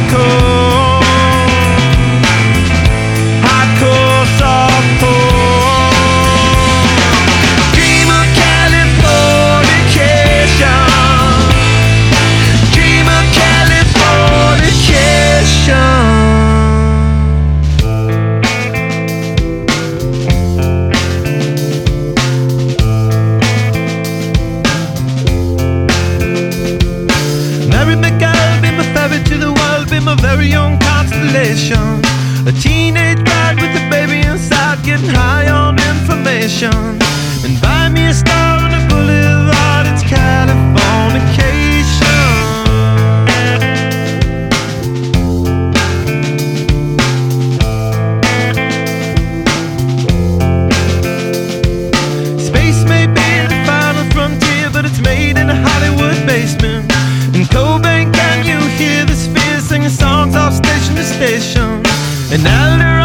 miracle Orion constellation. A teenage bride with a baby inside, getting high on information. and I learned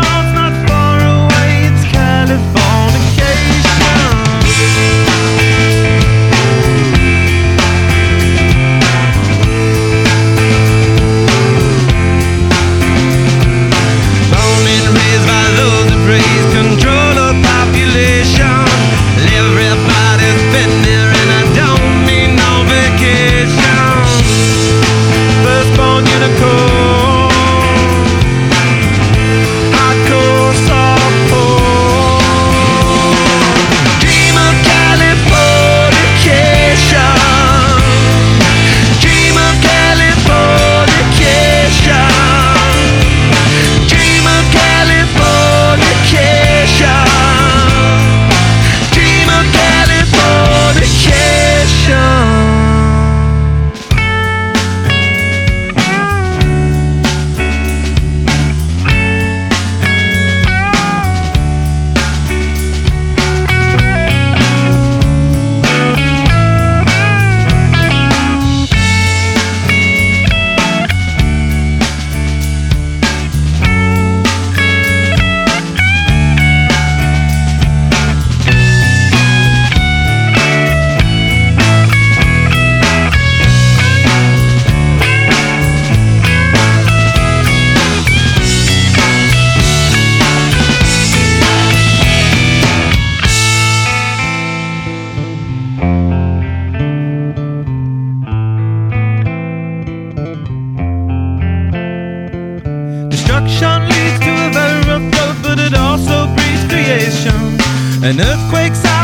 An earthquake's